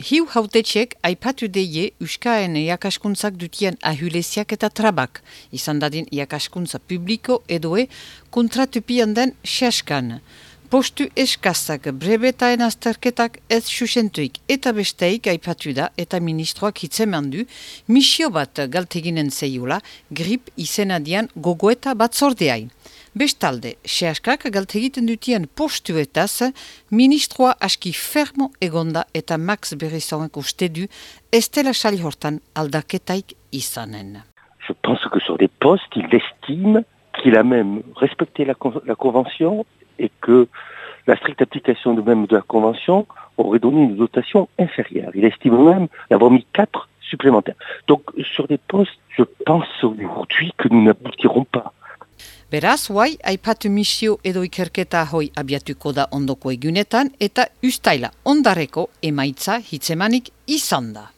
Hiu hautetxek aipatu deie Euskaen iakaskuntzak dutien ahulesiak eta trabak, izan dadin iakaskuntza publiko edoe kontratupian den xaskan. Postu eskazak brebetaen azterketak ez susentuik eta besteik aipatu da eta ministroak hitzeman du misio bat galteginen zeiula grip izenadian gogoeta bat zordeain. Bestalde, sehaskak dutien postuetaz, ministroa aski fermo egonda eta Max Berrizonek uste du sali hortan aldaketaik izanen. Je pense que sur des postes, il estime qu'il a même respecté la, la convention et que la stricte application de même de la convention aurait donné une dotation inférieure. Il estime même d'avoir mis quatre supplémentaires. Donc sur des postes, je pense aujourd'hui que nous n'aboutirons pas. Beraz, guai, aipatu misio edo ikerketa hoi abiatuko da ondoko egunetan eta ustaila ondareko emaitza hitzemanik izan da.